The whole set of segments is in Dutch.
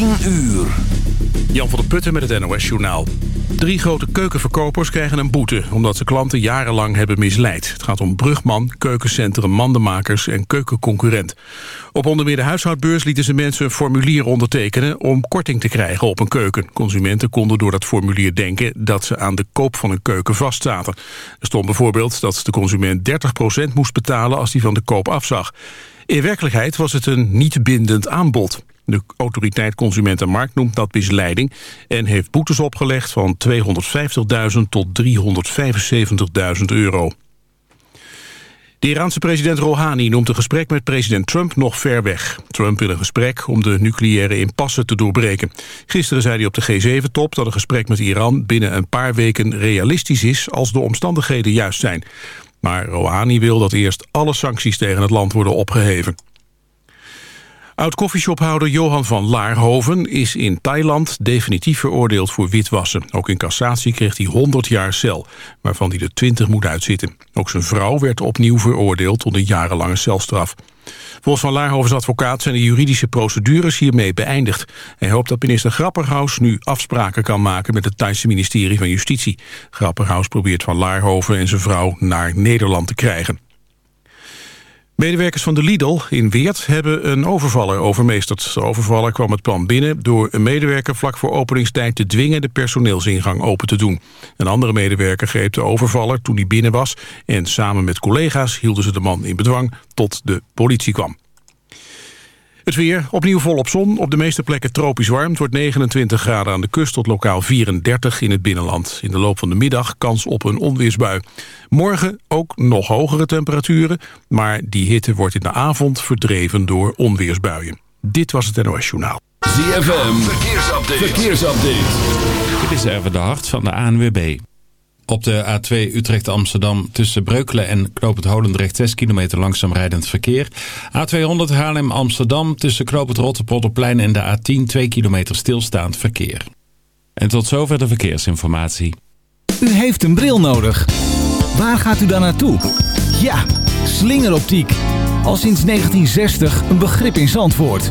10 uur. Jan van der Putten met het NOS Journaal. Drie grote keukenverkopers krijgen een boete... omdat ze klanten jarenlang hebben misleid. Het gaat om Brugman, Keukencentrum Mandenmakers en Keukenconcurrent. Op onder meer de huishoudbeurs lieten ze mensen een formulier ondertekenen... om korting te krijgen op een keuken. Consumenten konden door dat formulier denken... dat ze aan de koop van een keuken vastzaten. Er stond bijvoorbeeld dat de consument 30% moest betalen... als hij van de koop afzag. In werkelijkheid was het een niet bindend aanbod. De autoriteit Consumentenmarkt noemt dat misleiding... en heeft boetes opgelegd van 250.000 tot 375.000 euro. De Iraanse president Rouhani noemt een gesprek met president Trump nog ver weg. Trump wil een gesprek om de nucleaire impasse te doorbreken. Gisteren zei hij op de G7-top dat een gesprek met Iran binnen een paar weken realistisch is als de omstandigheden juist zijn. Maar Rouhani wil dat eerst alle sancties tegen het land worden opgeheven. Oud-koffieshophouder Johan van Laarhoven is in Thailand definitief veroordeeld voor witwassen. Ook in cassatie kreeg hij 100 jaar cel, waarvan hij er 20 moet uitzitten. Ook zijn vrouw werd opnieuw veroordeeld tot een jarenlange celstraf. Volgens Van Laarhovens advocaat zijn de juridische procedures hiermee beëindigd. Hij hoopt dat minister Grapperhaus nu afspraken kan maken met het Thaise ministerie van Justitie. Grapperhaus probeert Van Laarhoven en zijn vrouw naar Nederland te krijgen. Medewerkers van de Lidl in Weert hebben een overvaller overmeesterd. De overvaller kwam het plan binnen door een medewerker vlak voor openingstijd te dwingen de personeelsingang open te doen. Een andere medewerker greep de overvaller toen hij binnen was en samen met collega's hielden ze de man in bedwang tot de politie kwam. Het weer, opnieuw volop zon. Op de meeste plekken tropisch warm. Het wordt 29 graden aan de kust tot lokaal 34 in het binnenland. In de loop van de middag kans op een onweersbui. Morgen ook nog hogere temperaturen. Maar die hitte wordt in de avond verdreven door onweersbuien. Dit was het NOS Journaal. ZFM, verkeersupdate. verkeersupdate. Dit is even de hart van de ANWB. Op de A2 Utrecht-Amsterdam tussen Breukelen en Knoopend Holendrecht 6 kilometer langzaam rijdend verkeer. A200 Haarlem-Amsterdam tussen Knoopend Rotterpolderplein en de A10 2 kilometer stilstaand verkeer. En tot zover de verkeersinformatie. U heeft een bril nodig. Waar gaat u dan naartoe? Ja, slingeroptiek. Al sinds 1960 een begrip in Zandvoort.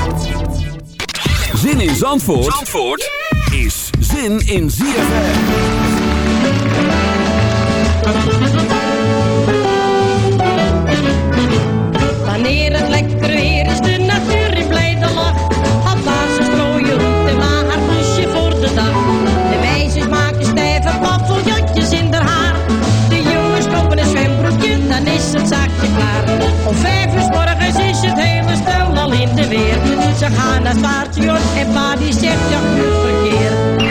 Zin in Zandvoort, Zandvoort is zin in ZFM. Wanneer het lekker weer is, de natuur in blijde lach. Papa ze strooien roet en ma haar poesje voor de dag. De meisjes maken stijve paffeljotjes in haar haar. De jongens kopen een zwembroekje, dan is het zaakje klaar. Om vijf uur 's morgens is het hele stel al in de weer. Ze gaan naar paardje en pa die zegt ja, goed verkeer.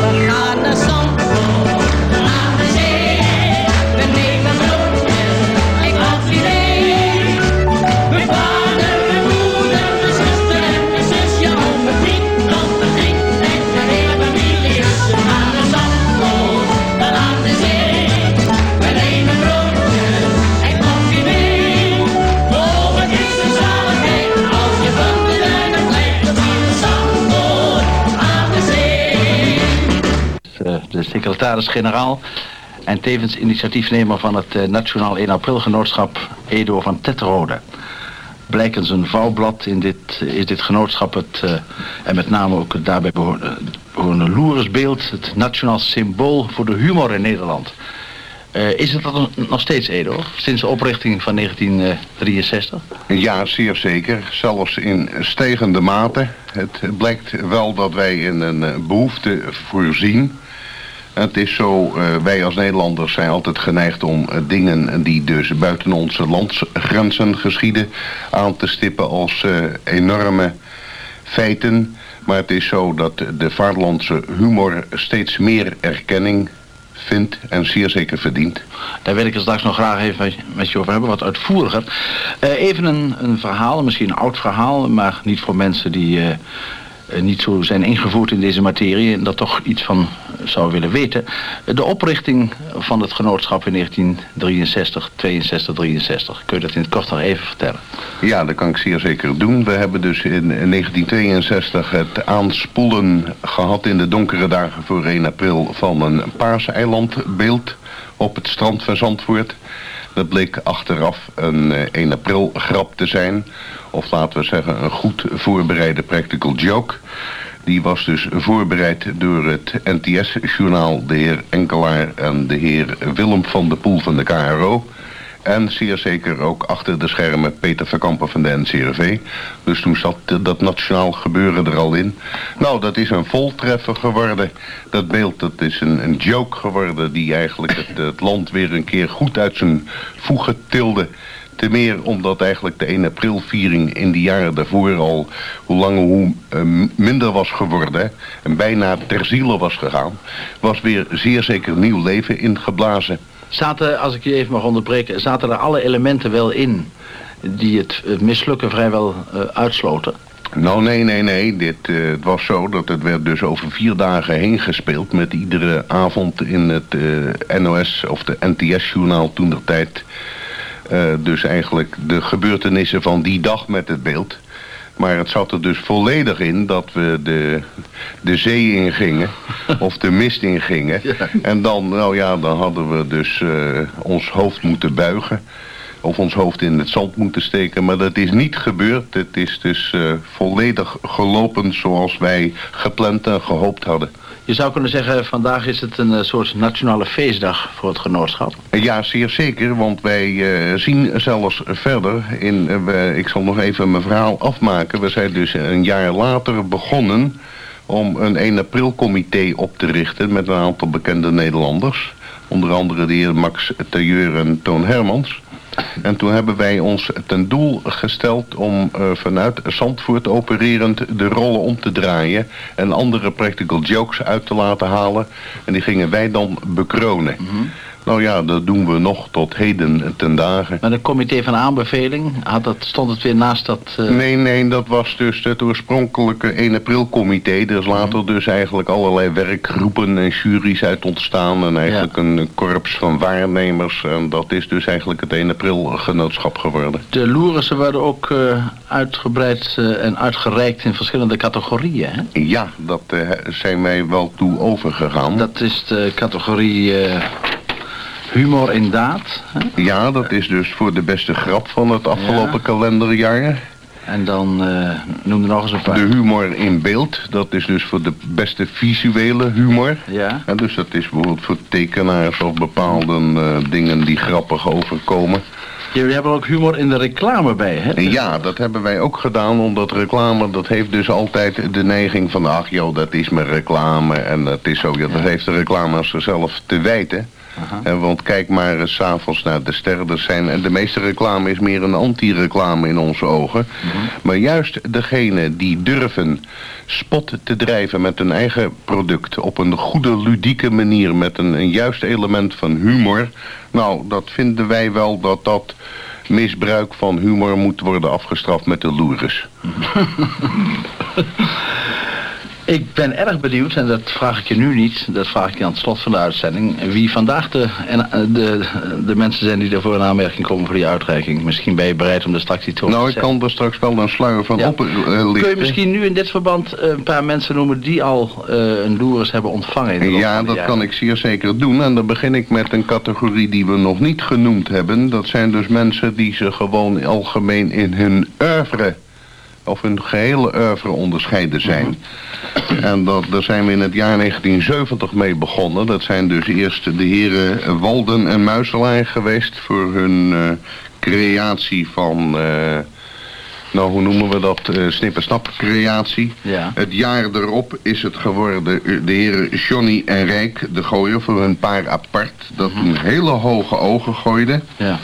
Secretaris-generaal en tevens initiatiefnemer van het eh, Nationaal 1 April Genootschap Edo van Tetterode. Blijkens een vouwblad in dit, is dit genootschap het, eh, en met name ook het daarbij behorende, behorende loeresbeeld, het nationaal symbool voor de humor in Nederland. Eh, is het dat nog- steeds Edo, sinds de oprichting van 1963? Ja, zeer zeker. Zelfs in stijgende mate. Het blijkt wel dat wij in een eh, behoefte voorzien. Het is zo, eh, wij als Nederlanders zijn altijd geneigd om eh, dingen die dus buiten onze landsgrenzen geschieden aan te stippen als eh, enorme feiten. Maar het is zo dat de vaderlandse humor steeds meer erkenning vindt en zeer zeker verdient. Daar wil ik het straks nog graag even met- je over hebben, wat uitvoeriger. Even een, een verhaal, misschien een oud verhaal, maar niet voor mensen die niet zo zijn ingevoerd in deze materie en dat toch iets van zou willen weten. Eh, De oprichting van het genootschap in 1963, 62, 63. Kun je dat in het kort nog even vertellen? Ja, dat kan ik zeer zeker doen. We hebben dus in 1962 het aanspoelen gehad in de donkere dagen voor 1 april van een paarseilandbeeld op het strand van Zandvoort. Dat bleek achteraf een eh, 1 april grap te zijn. Of laten we zeggen een goed voorbereide practical joke. Die was dus voorbereid door het NTS-journaal de heer Enkelaar en de heer Willem van de Poel van de KRO. En zeer zeker ook achter de schermen Peter Verkampen van de NCRV. Dus toen zat dat nationaal gebeuren er al in. Nou, dat is een voltreffer geworden. Dat beeld dat is een, een joke geworden die eigenlijk het, het land weer een keer goed uit zijn voegen tilde. Te meer omdat eigenlijk de 1 april viering in die jaren daarvoor al hoe langer hoe eh, minder was geworden. En bijna ter ziele was gegaan. Was weer zeer zeker nieuw leven ingeblazen. Zaten, als ik je even mag onderbreken, zaten er alle elementen wel in die het, mislukken vrijwel eh, uitsloten? Nou, nee, nee, nee. Dit, eh, het was zo dat het werd dus over vier dagen heen gespeeld... met iedere avond in het eh, NOS of de NTS-journaal toen der tijd... dus eigenlijk de gebeurtenissen van die dag met het beeld. Maar het zat er dus volledig in dat we de, de zee ingingen of de mist ingingen. En dan, nou ja, dan hadden we dus eh, ons hoofd moeten buigen of ons hoofd in het zand moeten steken. Maar dat is niet gebeurd. Het is dus eh, volledig gelopen zoals wij gepland en gehoopt hadden. Je zou kunnen zeggen, vandaag is het een eh, soort nationale feestdag voor het genootschap. Ja, zeer zeker, want wij eh, zien zelfs verder. In, eh, ik zal nog even mijn verhaal afmaken. We zijn dus een jaar later begonnen om een 1 april comité op te richten met een aantal bekende Nederlanders. Onder andere de heer Max Tailleur en Toon Hermans. En toen hebben wij ons ten doel gesteld om eh, vanuit Zandvoort opererend de rollen om te draaien. En andere practical jokes uit te laten halen. En die gingen wij dan bekronen. Nou ja, dat doen we nog tot heden ten dagen. Met een comité van aanbeveling, had dat, stond het weer naast dat... eh, Nee, nee, dat was dus het oorspronkelijke 1 april comité. Er is later dus eigenlijk allerlei werkgroepen en juries uit ontstaan. En eigenlijk een korps van waarnemers. En dat is dus eigenlijk het 1 april genootschap geworden. De loerissen werden ook eh, uitgebreid eh, en uitgereikt in verschillende categorieën. Hè? Ja, dat zijn wij wel toe overgegaan. Dat is de categorie humor in daad. Hè? Ja, dat is dus voor de beste grap van het afgelopen kalenderjaar. En dan eh, noem er nog eens een paar. De humor in beeld, dat is dus voor de beste visuele humor. Ja. En dus dat is bijvoorbeeld voor tekenaars of bepaalde eh, dingen die grappig overkomen. Jullie hebben ook humor in de reclame bij, hè? Ja, dat hebben wij ook gedaan, omdat reclame, dat heeft dus altijd de neiging van, ach joh, dat is mijn reclame en dat is zo, ja, dat heeft de reclame als zichzelf te wijten. En want kijk maar eens 's avonds naar de sterren. Er zijn, en de meeste reclame is meer een anti-reclame in onze ogen. Maar juist degene die durven spot te drijven met hun eigen product... op een goede, ludieke manier, met een, een juist element van humor... nou, dat vinden wij wel dat dat misbruik van humor moet worden afgestraft met de loeres. Ik ben erg benieuwd, en dat vraag ik je nu niet, dat vraag ik je aan het slot van de uitzending, wie vandaag de, en, eh, de, de mensen zijn die ervoor in aanmerking komen voor die uitreiking. Misschien ben je bereid om er straks iets over Nou, te ik zeggen. kan er straks wel een sluier van Ja. oplichten. Kun je misschien nu in dit verband eh, een paar mensen noemen die al eh, een loeris hebben ontvangen? In de Ja, dat kan ik zeer zeker doen. En dan begin ik met een categorie die we nog niet genoemd hebben. Dat zijn dus mensen die ze gewoon algemeen in hun oeuvre of hun gehele oeuvre onderscheiden zijn. En dat, daar zijn we in het jaar 1970 mee begonnen. Dat zijn dus eerst de heren Walden en Muiselaar geweest voor hun eh, creatie van... eh, nou, hoe noemen we dat? eh Snippersnap creatie. Ja. Het jaar erop is het geworden eh, de heren Johnny en Rijk de Gooier voor hun paar apart. Dat een hele hoge ogen gooide. Ja.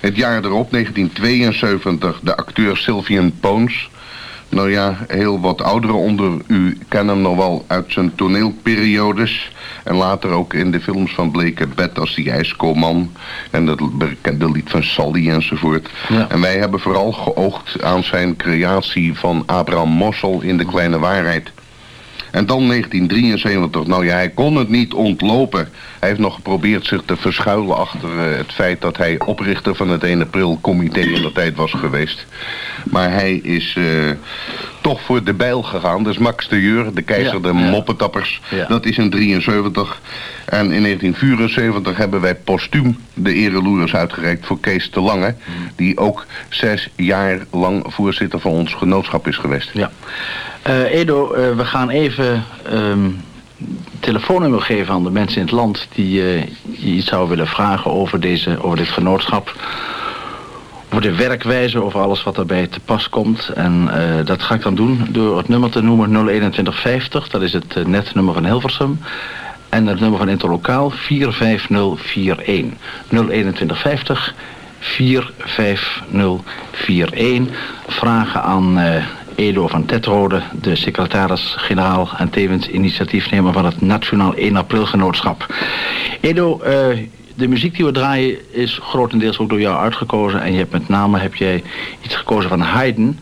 Het jaar erop, 1972, de acteur Sylvian Poons. Nou ja, heel wat ouderen onder u kennen hem nog wel uit zijn toneelperiodes. En later ook in de films van Bleke Bed als die ijskoolman. En dat bekende lied van Sally enzovoort. Ja. En wij hebben vooral geoogd aan zijn creatie van Abraham Mossel in De Kleine Waarheid. En dan 1973, nou ja, hij kon het niet ontlopen. Hij heeft nog geprobeerd zich te verschuilen achter eh, het feit dat hij oprichter van het 1 april comité in de tijd was geweest. Maar hij is eh, toch voor de bijl gegaan. Dus Max de Jeur, de keizer Ja, de ja. moppetappers, Ja. dat is in 73. En in 1974 hebben wij postuum de ereloeres uitgereikt voor Kees de Lange. Hmm. Die ook zes jaar lang voorzitter van ons genootschap is geweest. Ja. Eh, Edo, eh, we gaan even ehm telefoonnummer geven aan de mensen in het land die eh, je iets zouden willen vragen over, deze, over dit genootschap. Over de werkwijze, over alles wat daarbij te pas komt. En eh, dat ga ik dan doen door het nummer te noemen 02150. Dat is het eh, netnummer van Hilversum. En het nummer van Interlokaal 45041. 02150 45041. Vragen aan eh, Edo van Tetrode, de secretaris-generaal en tevens initiatiefnemer van het Nationaal 1 April Genootschap. Edo, eh, de muziek die we draaien is grotendeels ook door jou uitgekozen. En je hebt met name heb jij iets gekozen van Haydn,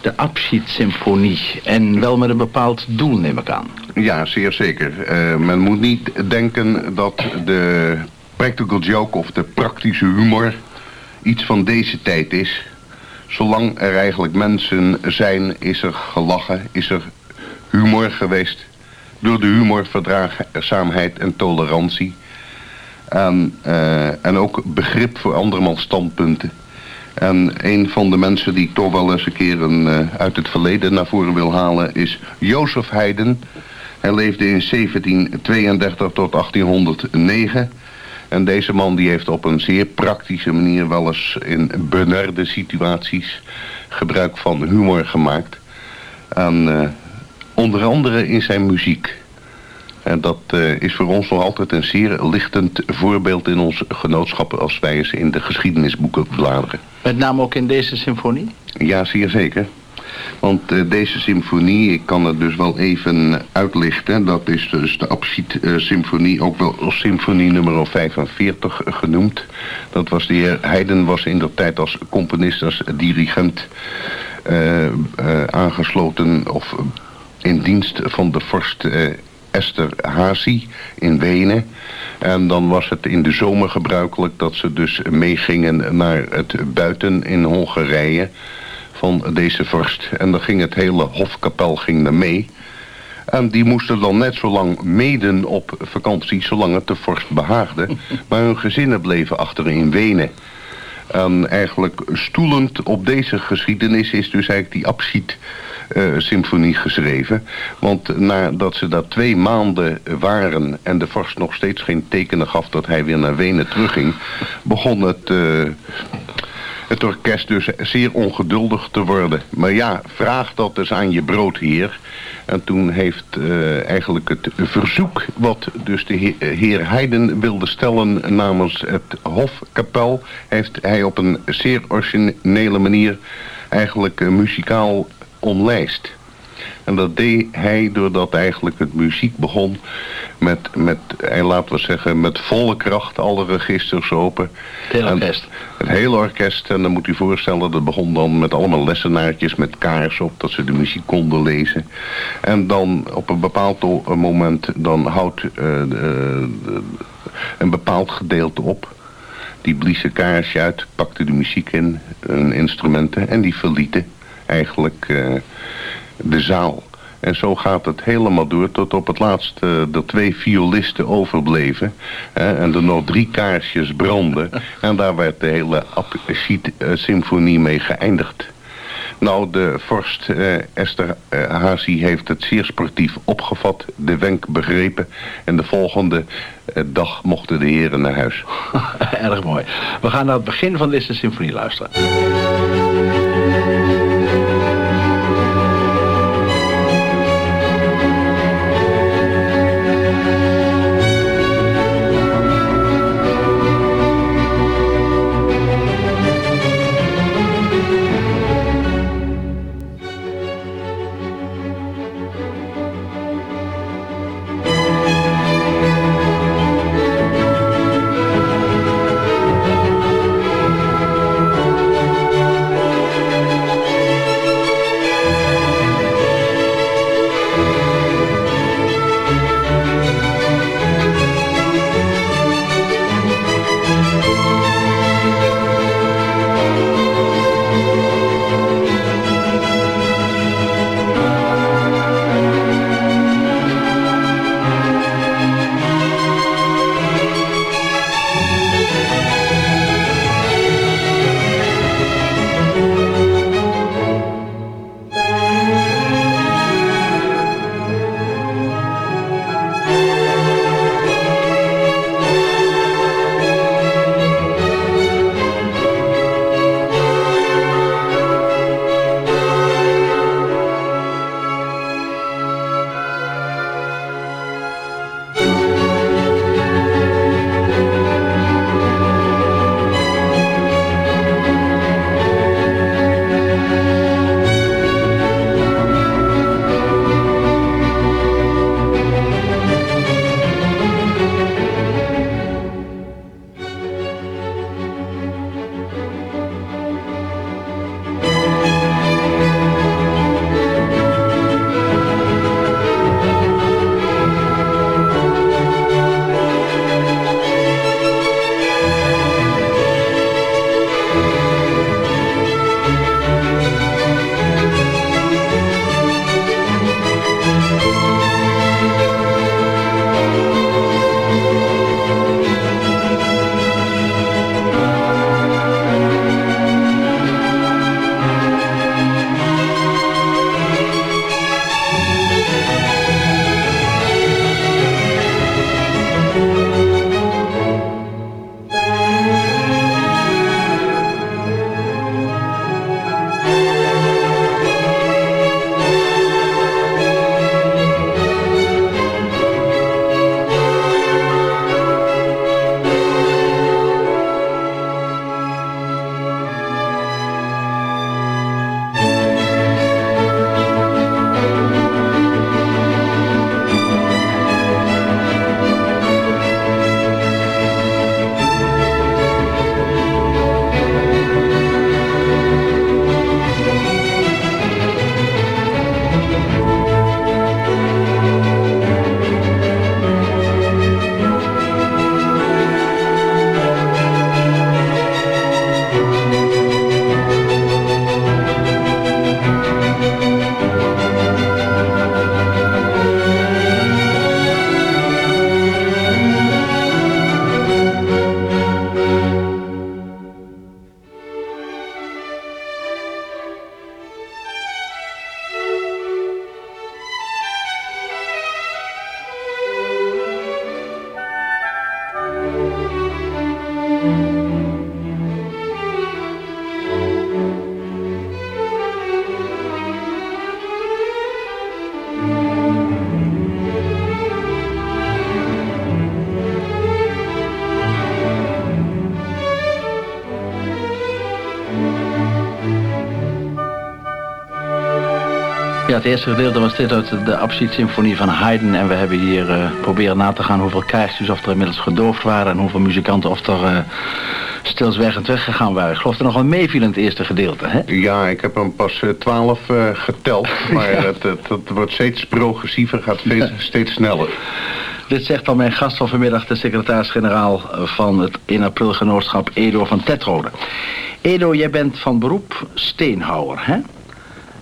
de Abschiedssymfonie. En wel met een bepaald doel, neem ik aan. Ja, zeer zeker. Eh, men moet niet denken dat de practical joke of de praktische humor iets van deze tijd is. Zolang er eigenlijk mensen zijn, is er gelachen, is er humor geweest. Door de humor verdraagzaamheid en tolerantie. En, eh, en ook begrip voor andermans standpunten. En een van de mensen die ik toch wel eens een keer een, eh, uit het verleden naar voren wil halen is Jozef Haydn. Hij leefde in 1732 tot 1809. En deze man die heeft op een zeer praktische manier wel eens in benarde situaties gebruik van humor gemaakt. Eh, onder andere in zijn muziek. En dat eh, is voor ons nog altijd een zeer lichtend voorbeeld in ons genootschap als wij eens in de geschiedenisboeken bladeren. Met name ook in deze symfonie? Ja, zeer zeker. Want eh, deze symfonie, ik kan het dus wel even uitlichten. Dat is dus de Abschied-symfonie, ook wel symfonie nummer 45 genoemd. Dat was de heer Haydn was in dat tijd als componist, als dirigent eh, aangesloten of in dienst van de vorst Esther Hazy in Wenen. En dan was het in de zomer gebruikelijk dat ze dus meegingen naar het buiten in Hongarije van deze vorst. En dan ging het hele hofkapel ging er mee. En die moesten dan net zo lang meden op vakantie, zolang het de vorst behaagde. maar hun gezinnen bleven achter in Wenen. En eigenlijk stoelend op deze geschiedenis is dus eigenlijk die Abschied eh, symfonie geschreven. Want nadat ze daar twee maanden waren en de vorst nog steeds geen tekenen gaf dat hij weer naar Wenen terugging, begon het, eh, het orkest dus zeer ongeduldig te worden. Maar ja, vraag dat eens aan je broodheer. En toen heeft uh, eigenlijk het verzoek wat dus de heer, heer Heiden wilde stellen namens het Hofkapel... heeft hij op een zeer originele manier eigenlijk uh, muzikaal omlijst. En dat deed hij doordat eigenlijk het muziek begon met, met en laten we zeggen, met volle kracht alle registers open. Het hele orkest? het hele orkest. En dan moet u voorstellen, dat begon dan met allemaal lessenaartjes met kaars op, dat ze de muziek konden lezen. En dan op een bepaald moment, dan houdt uh, de, een bepaald gedeelte op. Die blies een kaarsje uit, pakte de muziek in, hun instrumenten en die verlieten eigenlijk... Uh, de zaal. En zo gaat het helemaal door tot op het laatst uh, er twee violisten overbleven. Hè, en er nog drie kaarsjes brandden. en daar werd de hele symfonie mee geëindigd. Nou, de vorst uh, Esther uh, Hazi heeft het zeer sportief opgevat, de wenk begrepen. En de volgende dag mochten de heren naar huis. Erg mooi. We gaan naar het begin van deze symfonie luisteren. Ja, het eerste gedeelte was dit uit de Abschiedssymfonie van Haydn. En we hebben hier eh, proberen na te gaan hoeveel kaarsjes of er inmiddels gedoofd waren... en hoeveel muzikanten of er uh, stilzwijgend weggegaan waren. Ik geloof er nog wel meeviel in het eerste gedeelte, hè? Ja, ik heb hem pas eh, twaalf uh, geteld. Maar ja. het, het, wordt steeds progressiever, gaat steeds, steeds sneller. Dit zegt al mijn gast van vanmiddag, de secretaris-generaal van het 1 april genootschap Edo van Tetrode. Edo, jij bent van beroep steenhouwer, hè?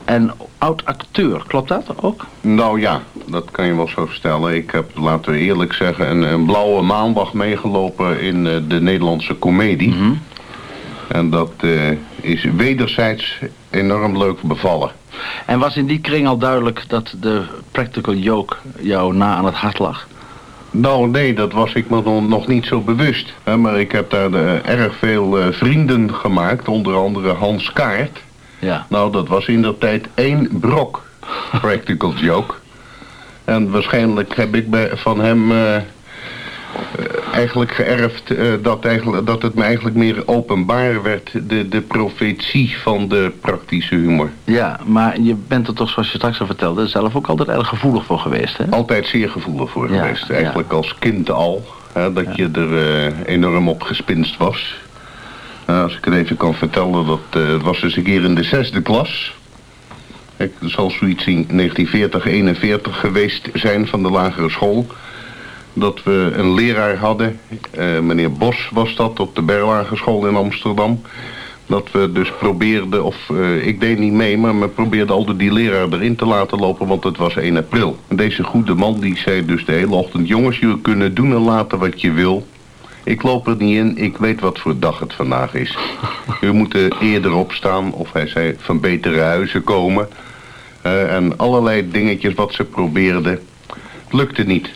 En oud-acteur, klopt dat ook? Nou ja, dat kan je wel zo stellen. Ik heb, laten we eerlijk zeggen, een, een blauwe maandag meegelopen in uh, de Nederlandse komedie. Mm -hmm. En dat uh, is wederzijds enorm leuk bevallen. En was in die kring al duidelijk dat de practical joke jou na aan het hart lag? Nou, nee, dat was ik me nog niet zo bewust. Maar ik heb daar de, erg veel uh, vrienden gemaakt, onder andere Hans Kaart. Ja. Nou, dat was in dat tijd één brok, practical joke. En waarschijnlijk heb ik bij, van hem uh, eigenlijk geërfd uh, dat, eigenlijk, dat het me eigenlijk meer openbaar werd, de, de profetie van de praktische humor. Ja, maar je bent er toch, zoals je straks al vertelde, zelf ook altijd erg gevoelig voor geweest, hè? Altijd zeer gevoelig voor ja, geweest. Eigenlijk ja. als kind al, hè, dat ja. je er uh, enorm op gespinst was. Uh, als ik het even kan vertellen, dat uh, was dus een keer in de zesde klas. Het zal zoiets in 1940, 41 geweest zijn van de lagere school. Dat we een leraar hadden, uh, meneer Bos was dat, op de Berlage school in Amsterdam. Dat we dus probeerden, of ik deed niet mee, maar we probeerden altijd die leraar erin te laten lopen, want het was 1 april. En deze goede man die zei dus de hele ochtend, jongens, jullie kunnen doen en laten wat je wil. Ik loop er niet in, ik weet wat voor dag het vandaag is. U moet er eerder opstaan, of hij zei van betere huizen komen. Uh, en allerlei dingetjes wat ze probeerden. Het lukte niet.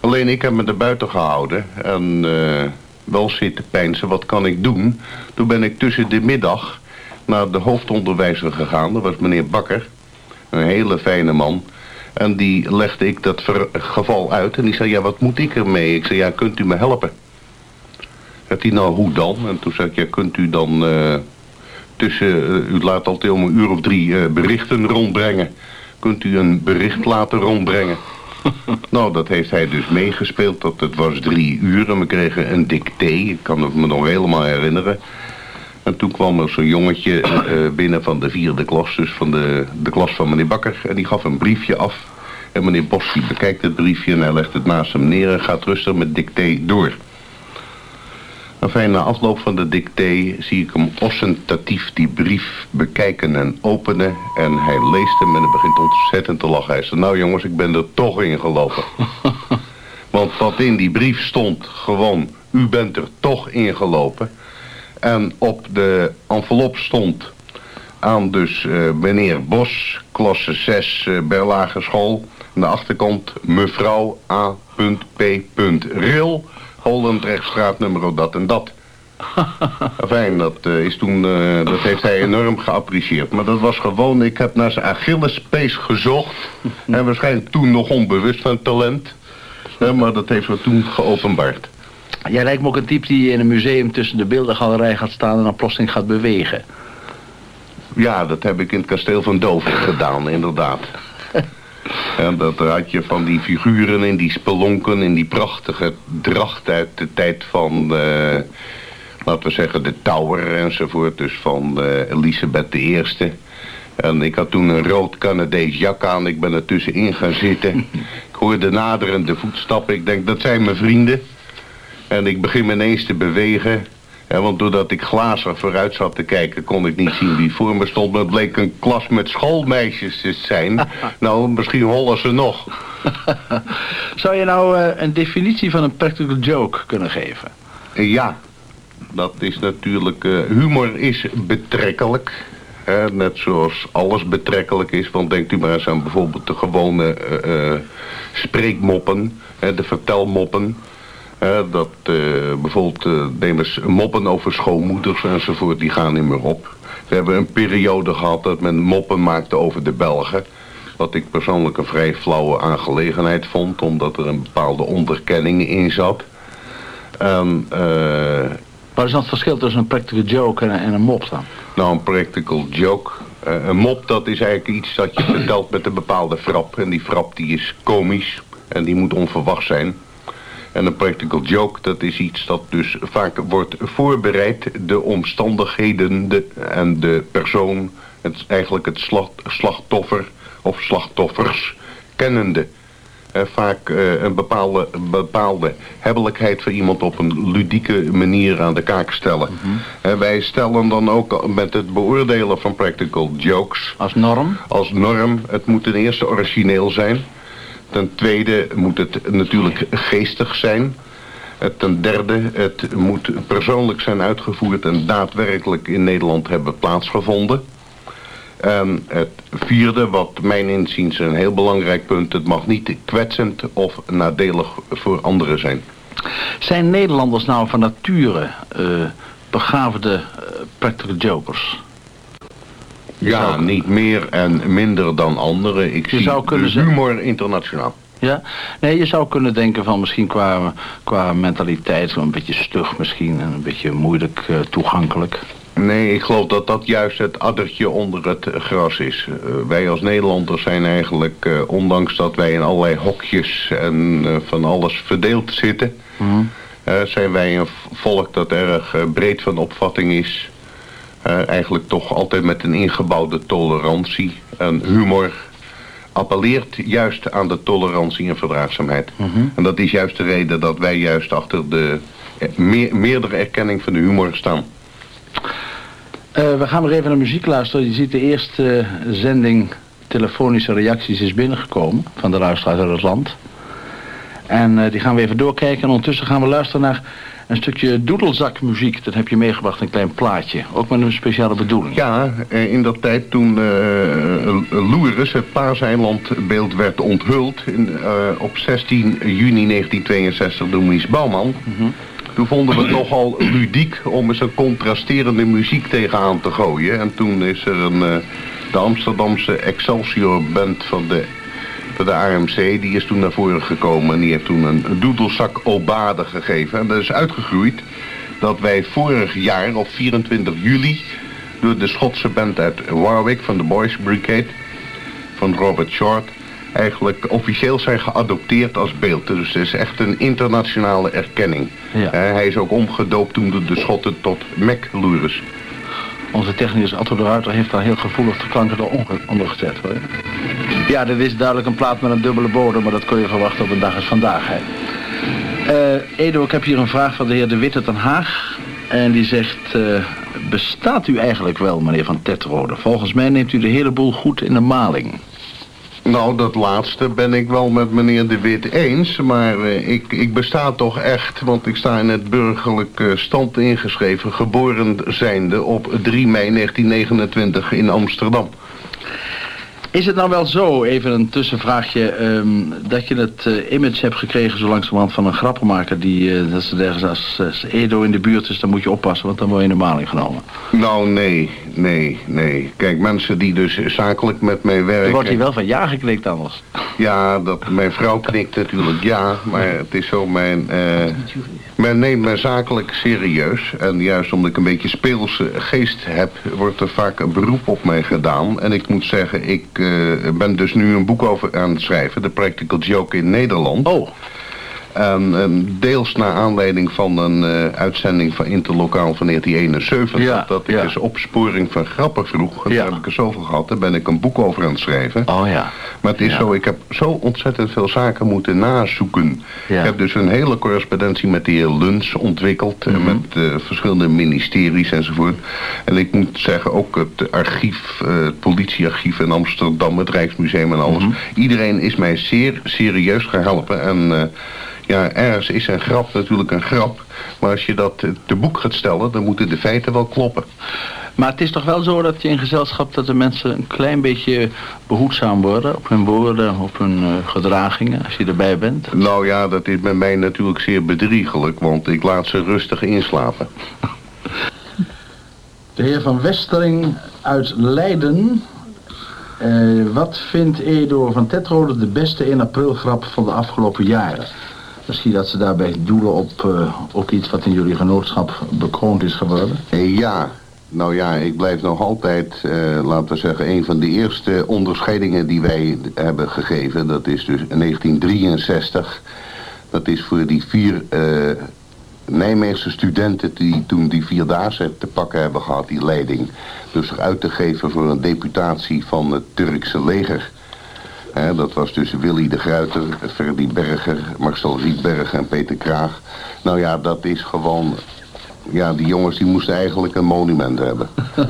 Alleen ik heb me er buiten gehouden en uh, wel zitten pijnsen, wat kan ik doen? Toen ben ik tussen de middag naar de hoofdonderwijzer gegaan, dat was meneer Bakker. Een hele fijne man. En die legde ik dat geval uit en die zei, ja wat moet ik ermee? Ik zei, ja kunt u me helpen? Zegt hij, nou hoe dan? En toen zei ik, ja, kunt u dan uh, tussen, uh, u laat altijd om een uur of drie berichten rondbrengen. Kunt u een bericht laten rondbrengen? nou, dat heeft hij dus meegespeeld. Dat het was drie uur en we kregen een dicté. Ik kan het me nog helemaal herinneren. En toen kwam er zo'n jongetje binnen van de vierde klas, dus van de, de klas van meneer Bakker. En die gaf een briefje af. En meneer Bos bekijkt het briefje en hij legt het naast hem neer en gaat rustig met dicté door. Enfin, na afloop van de dicté zie ik hem ostentatief die brief bekijken en openen. En hij leest hem en hij begint ontzettend te lachen. Hij zegt, nou jongens, ik ben er toch in gelopen. Want wat in die brief stond, gewoon, u bent er toch in gelopen. En op de envelop stond aan dus uh, meneer Bos, klasse 6, uh, Berlage school. Aan de achterkant mevrouw A.P. Ril Hollendrechtstraat nummer dat en dat. Fijn, dat, uh, is toen, uh, dat heeft hij enorm geapprecieerd. Maar dat was gewoon, ik heb naar zijn Achillespees gezocht. en waarschijnlijk toen nog onbewust van talent. Uh, maar dat heeft we toen geopenbaard. Jij lijkt me ook een type die in een museum tussen de beeldengalerij gaat staan en dan plotseling gaat bewegen. Ja, dat heb ik in het kasteel van Dover gedaan, inderdaad. En dat had je van die figuren in die spelonken, in die prachtige dracht uit de tijd van, uh, laten we zeggen, de Tower enzovoort. Dus van uh, Elisabeth I. En ik had toen een rood Canadees jak aan. Ik ben er tussenin gaan zitten. Ik hoorde naderende voetstappen. Ik denk, dat zijn mijn vrienden. En ik begin me ineens te bewegen. Want doordat ik glazig vooruit zat te kijken, kon ik niet zien wie voor me stond. Maar het bleek een klas met schoolmeisjes te zijn. nou, misschien hollen ze nog. Zou je nou uh, een definitie van een practical joke kunnen geven? Ja, dat is natuurlijk... Uh, humor is betrekkelijk. Hè, net zoals alles betrekkelijk is. Want denkt u maar eens aan bijvoorbeeld de gewone spreekmoppen. de vertelmoppen. Dat uh, bijvoorbeeld nemen moppen over schoonmoeders enzovoort, die gaan niet meer op. We hebben een periode gehad dat men moppen maakte over de Belgen. Wat ik persoonlijk een vrij flauwe aangelegenheid vond, omdat er een bepaalde onderkenning in zat. En, Wat is dan het verschil tussen een practical joke en, en een mop dan? Nou, een practical joke Eh, een mop dat is eigenlijk iets dat je vertelt met een bepaalde frap. En die frap die is komisch en die moet onverwacht zijn. En een practical joke, dat is iets dat dus vaak wordt voorbereid. De omstandigheden de, en de persoon, het, eigenlijk het slag, slachtoffer of slachtoffers, kennende. Uh, vaak uh, een bepaalde, bepaalde hebbelijkheid van iemand op een ludieke manier aan de kaak stellen. Mm -hmm. wij stellen dan ook met het beoordelen van practical jokes... Als norm? Als norm. Het moet ten eerste origineel zijn. Ten tweede moet het natuurlijk geestig zijn. Ten derde, het moet persoonlijk zijn uitgevoerd en daadwerkelijk in Nederland hebben plaatsgevonden. En het vierde, wat mijn inziens een heel belangrijk punt, het mag niet kwetsend of nadelig voor anderen zijn. Zijn Nederlanders nou van nature uh, begaafde uh, jokers? Ja, zou... niet meer en minder dan anderen. Ik je zie zou kunnen humor internationaal. Ja, nee, je zou kunnen denken van misschien qua, qua mentaliteit een beetje stug misschien en een beetje moeilijk uh, toegankelijk. Nee, ik geloof dat dat juist het addertje onder het gras is. Uh, wij als Nederlanders zijn eigenlijk, uh, ondanks dat wij in allerlei hokjes en van alles verdeeld zitten... Mm. zijn wij een volk dat erg breed van opvatting is. Eigenlijk toch altijd met een ingebouwde tolerantie en humor appelleert juist aan de tolerantie en verdraagzaamheid. Mm -hmm. En dat is juist de reden dat wij juist achter de meer, meerdere erkenning van de humor staan. Uh, we gaan weer even naar muziek luisteren. Je ziet de eerste zending telefonische reacties is binnengekomen van de luisteraars uit het land. En uh, die gaan we even doorkijken. En ondertussen gaan we luisteren naar een stukje doedelzakmuziek. Dat heb je meegebracht, een klein plaatje. Ook met een speciale bedoeling. Ja, in dat tijd toen uh, Loeres, het Paaseilandbeeld, werd onthuld... In, uh, op 16 juni 1962 door Mies Bouwman... Mm -hmm. Toen vonden we het nogal ludiek om eens een contrasterende muziek tegenaan te gooien. En toen is er een, uh, de Amsterdamse Excelsior Band van de, de AMC, die is toen naar voren gekomen. En die heeft toen een doedelzak obade gegeven. En dat is uitgegroeid dat wij vorig jaar op 24 juli door de Schotse band uit Warwick van de Boys Brigade van Robert Short eigenlijk officieel zijn geadopteerd als beeld. Dus het is echt een internationale erkenning. Ja. Hij is ook omgedoopt toen de Schotten tot McLures. Onze technicus Atto de Ruiter heeft daar heel gevoelig de klanken eronder gezet. Hoor. Ja, dit is duidelijk een plaat met een dubbele bodem, maar dat kun je verwachten op een dag als vandaag. Hè. Uh, Edo, ik heb hier een vraag van de heer De Witte ten Haag. En die zegt, uh, bestaat u eigenlijk wel, meneer Van Tetrode? Volgens mij neemt u de hele boel goed in de maling. Nou, dat laatste ben ik wel met meneer De Wit eens. Maar uh, ik, ik besta toch echt, want ik sta in het burgerlijk uh, stand ingeschreven... geboren zijnde op 3 mei 1929 in Amsterdam. Is het nou wel zo, even een tussenvraagje, um, dat je het uh, image hebt gekregen zo langzamerhand van een grappenmaker die, uh, dat ze zeggen, als, als, Edo in de buurt is, dan moet je oppassen, want dan word je in de maling genomen? Nou, nee, nee, nee. Kijk, mensen die dus zakelijk met mij werken... Wordt hij wel van ja geknikt anders. Ja, dat, mijn vrouw knikt natuurlijk ja, maar het is zo, mijn, uh, men neemt mij zakelijk serieus. En juist omdat ik een beetje speelse geest heb, wordt er vaak een beroep op mij gedaan. En ik moet zeggen, ik uh, ben dus nu een boek over aan het schrijven. De Practical Joke in Nederland. Oh. En, en deels naar aanleiding van een uh, uitzending van Interlokaal van 1971. Ja, dat ik ja. dus opsporing van grappen vroeg. En Ja. daar heb ik er zoveel gehad. Daar ben ik een boek over aan het schrijven. Oh ja. Maar het is zo, ik heb zo ontzettend veel zaken moeten nazoeken. Ik heb dus een hele correspondentie met de heer Luns ontwikkeld. en Mhm. Met eh, verschillende ministeries enzovoort. En ik moet zeggen, ook het archief, eh, het politiearchief in Amsterdam, het Rijksmuseum en alles. Mhm. Iedereen is mij zeer serieus geholpen. En eh, ja, ergens is een grap natuurlijk een grap. Maar als je dat eh, te boek gaat stellen, dan moeten de feiten wel kloppen. Maar het is toch wel zo dat je in gezelschap dat de mensen een klein beetje behoedzaam worden op hun woorden, op hun eh, gedragingen, als je erbij bent. Nou ja, dat is bij mij natuurlijk zeer bedriegelijk, want ik laat ze rustig inslapen. De heer Van Westering uit Leiden. Eh, wat vindt Edo van Tetrode de beste 1 april grap van de afgelopen jaren? Misschien dat ze daarbij doelen op, eh, op iets wat in jullie genootschap bekroond is geworden. Eh, ja, Nou ja, ik blijf nog altijd, eh, laten we zeggen, een van de eerste onderscheidingen die wij hebben gegeven. Dat is dus in 1963. Dat is voor die vier uh, Nijmeegse studenten die toen die Vierdaagse te pakken hebben gehad, die leiding. Dus uit te geven voor een deputatie van het Turkse leger. Dat was dus Willy de Gruiter, Ferdy Berger, Marcel Rietberg en Peter Kraag. Nou ja, dat is gewoon ja, die jongens die moesten eigenlijk een monument hebben.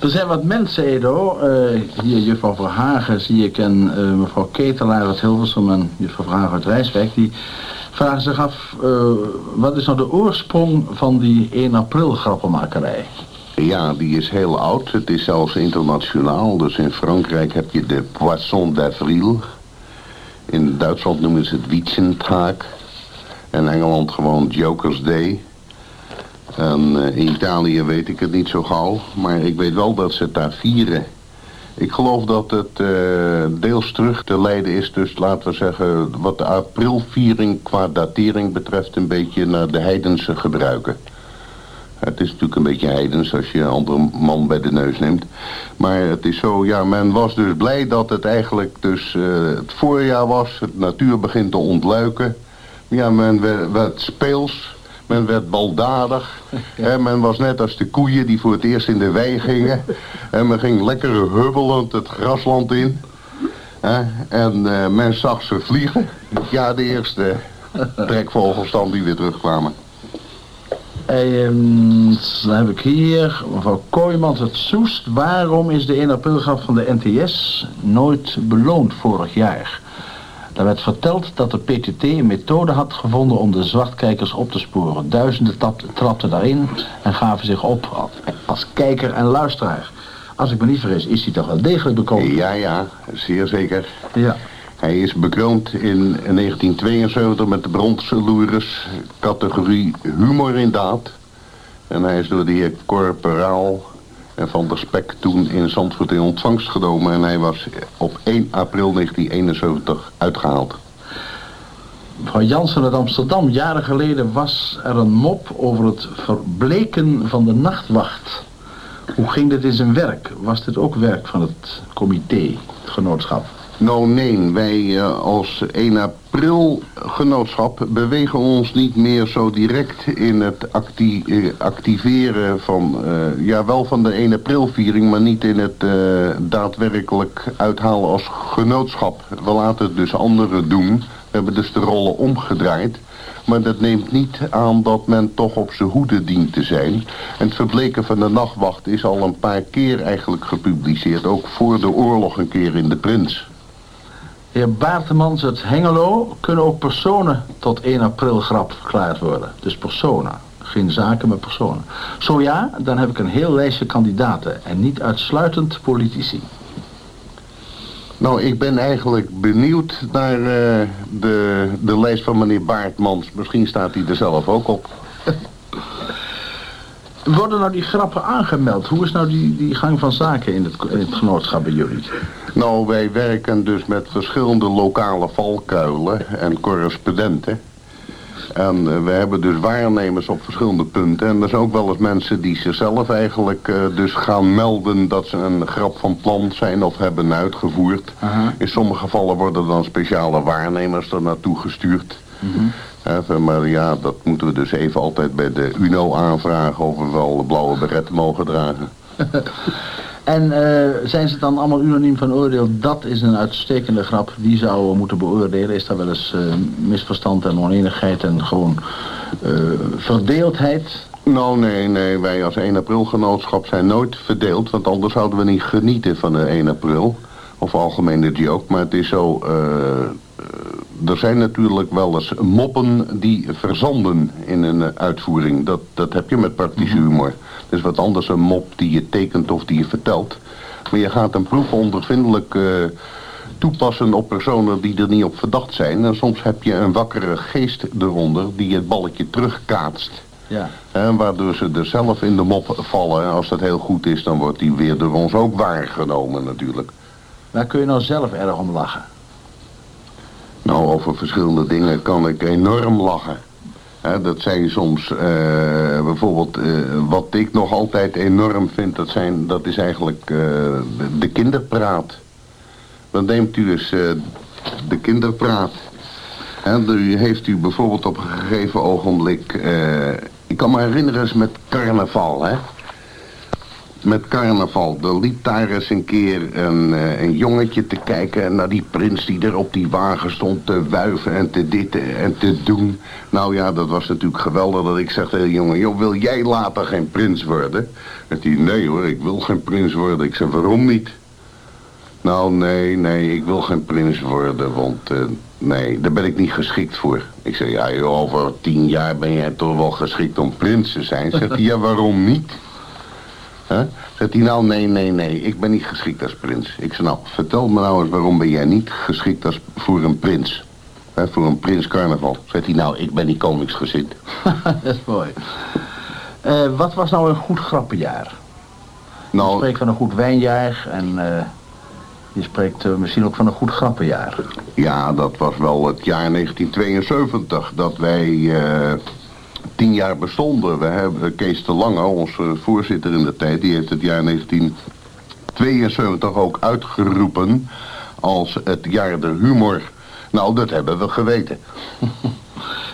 Er zijn wat mensen, Edo. Uh, hier juffrouw Verhagen zie ik en uh, mevrouw Ketelaar uit Hilversum en juffrouw Verhagen uit Rijswijk. Die vragen zich af, uh, wat is nou de oorsprong van die 1 april grappenmakerij? Ja, die is heel oud. Het is zelfs internationaal. Dus in Frankrijk heb je de Poisson d'Avril. In Duitsland noemen ze het Wiesentag. En Engeland gewoon Joker's Day. En uh, in Italië weet ik het niet zo gauw. Maar ik weet wel dat ze het daar vieren. Ik geloof dat het uh, deels terug te leiden is. Dus laten we zeggen, wat de aprilviering qua datering betreft... een beetje naar de heidense gebruiken. Het is natuurlijk een beetje heidens als je een andere man bij de neus neemt. Maar het is zo, ja, men was dus blij dat het eigenlijk dus uh, het voorjaar was. Het natuur begint te ontluiken. Ja, men werd, werd speels. Men werd baldadig. Ja. men was net als de koeien die voor het eerst in de wei gingen. En men ging lekker hubbelend het grasland in. en uh, men zag ze vliegen. Ja, de eerste trekvogels dan die weer terugkwamen. Um, dan heb ik hier mevrouw Kooijmans het Soest. Waarom is de 1 aprilgrap van de NTS nooit beloond vorig jaar? Er werd verteld dat de PTT een methode had gevonden om de zwartkijkers op te sporen. Duizenden trapten daarin en gaven zich op als kijker en luisteraar. Als ik me niet vergis, is hij toch wel degelijk bekomen? Ja, ja, zeer zeker. Ja. Hij is bekroond in 1972 met de bronzen categorie humor in daad. En hij is door de heer Corporaal en Van der Spek toen in Zandvoort in ontvangst genomen. En hij was op 1 april 1971 uitgehaald. Mevrouw Jansen uit Amsterdam, jaren geleden was er een mop over het verbleken van de nachtwacht. Hoe ging dit in zijn werk? Was dit ook werk van het comité, het genootschap? Nou nee, wij uh, als 1 april genootschap bewegen ons niet meer zo direct in het eh, activeren van, uh, ja wel van de 1 april viering, maar niet in het daadwerkelijk uithalen als genootschap. We laten het dus anderen doen. We hebben dus de rollen omgedraaid. Maar dat neemt niet aan dat men toch op zijn hoede dient te zijn. En het verbleken van de nachtwacht is al een paar keer eigenlijk gepubliceerd. Ook voor de oorlog een keer in de Prins. Heer Baartemans uit Hengelo kunnen ook personen tot 1 april grap verklaard worden. Dus personen, geen zaken, maar personen. Zo ja, dan heb ik een heel lijstje kandidaten en niet uitsluitend politici. Nou, ik ben eigenlijk benieuwd naar uh, de, de lijst van meneer Baartmans. Misschien staat hij er zelf ook op. Worden nou die grappen aangemeld? Hoe is nou die, die gang van zaken in het, in het genootschap bij jullie? Nou, wij werken dus met verschillende lokale valkuilen en correspondenten. En uh, we hebben dus waarnemers op verschillende punten. En er zijn ook wel eens mensen die zichzelf eigenlijk uh, dus gaan melden dat ze een grap van plan zijn of hebben uitgevoerd. Uh -huh. In sommige gevallen worden dan speciale waarnemers er naartoe gestuurd. Even, maar ja, dat moeten we dus even altijd bij de UNO aanvragen of we wel de blauwe beret mogen dragen. en uh, zijn ze dan allemaal unaniem van oordeel, dat is een uitstekende grap, die zouden we moeten beoordelen. Is daar wel eens uh, misverstand en oneenigheid en gewoon uh, verdeeldheid? Nou nee, nee, wij als 1 april genootschap zijn nooit verdeeld, want anders zouden we niet genieten van de 1 april. Of algemene joke, maar het is zo er zijn natuurlijk wel eens moppen die verzanden in een eh, uitvoering. Dat, dat heb je met praktische mhm. humor. Het is wat anders een mop die je tekent of die je vertelt. Maar je gaat een proef ondervindelijk uh, toepassen op personen die er niet op verdacht zijn. En soms heb je een wakkere geest eronder die het balletje terugkaatst. Ja. En waardoor ze er zelf in de mop vallen. En als dat heel goed is, dan wordt die weer door ons ook waargenomen natuurlijk. Waar kun je nou zelf erg om lachen? Nou, over verschillende dingen kan ik enorm lachen. Dat zijn soms eh, bijvoorbeeld, eh, wat ik nog altijd enorm vind, dat, zijn, dat is eigenlijk eh, de, de kinderpraat. Dan neemt u eens de kinderpraat. En u heeft u bijvoorbeeld op een gegeven ogenblik, ik kan me herinneren eens met carnaval, hè. Met carnaval, er liep daar eens een keer een, eh, een jongetje te kijken naar die prins die er op die wagen stond te wuiven en te dit en te doen. Nou ja, dat was natuurlijk geweldig dat ik zeg tegen jongen, joh, wil jij later geen prins worden? En die, nee hoor, ik wil geen prins worden. Ik zeg, waarom niet? Nou, nee, nee, ik wil geen prins worden, want eh, nee, daar ben ik niet geschikt voor. Ik zeg, ja, over tien jaar ben jij toch wel geschikt om prins te zijn? Zegt hij, ja, waarom niet? Zegt hij, nou, nee, nee, nee, ik ben niet geschikt als prins. Ik zeg, nou, vertel me nou eens, waarom ben jij niet geschikt als, voor een prins? Hè, voor een prins carnaval. Zegt hij, nou, ik ben niet koningsgezind. dat is mooi. Eh, wat was nou een goed grappenjaar? Nou, Je spreekt van een goed wijnjaar en eh, je spreekt eh, misschien ook van een goed grappenjaar. Ja, dat was wel het jaar 1972 dat wij tien jaar bestonden. We hebben Kees de Lange, onze voorzitter in de tijd, die heeft het jaar 1972 ook uitgeroepen als het jaar der humor. Nou, dat hebben we geweten.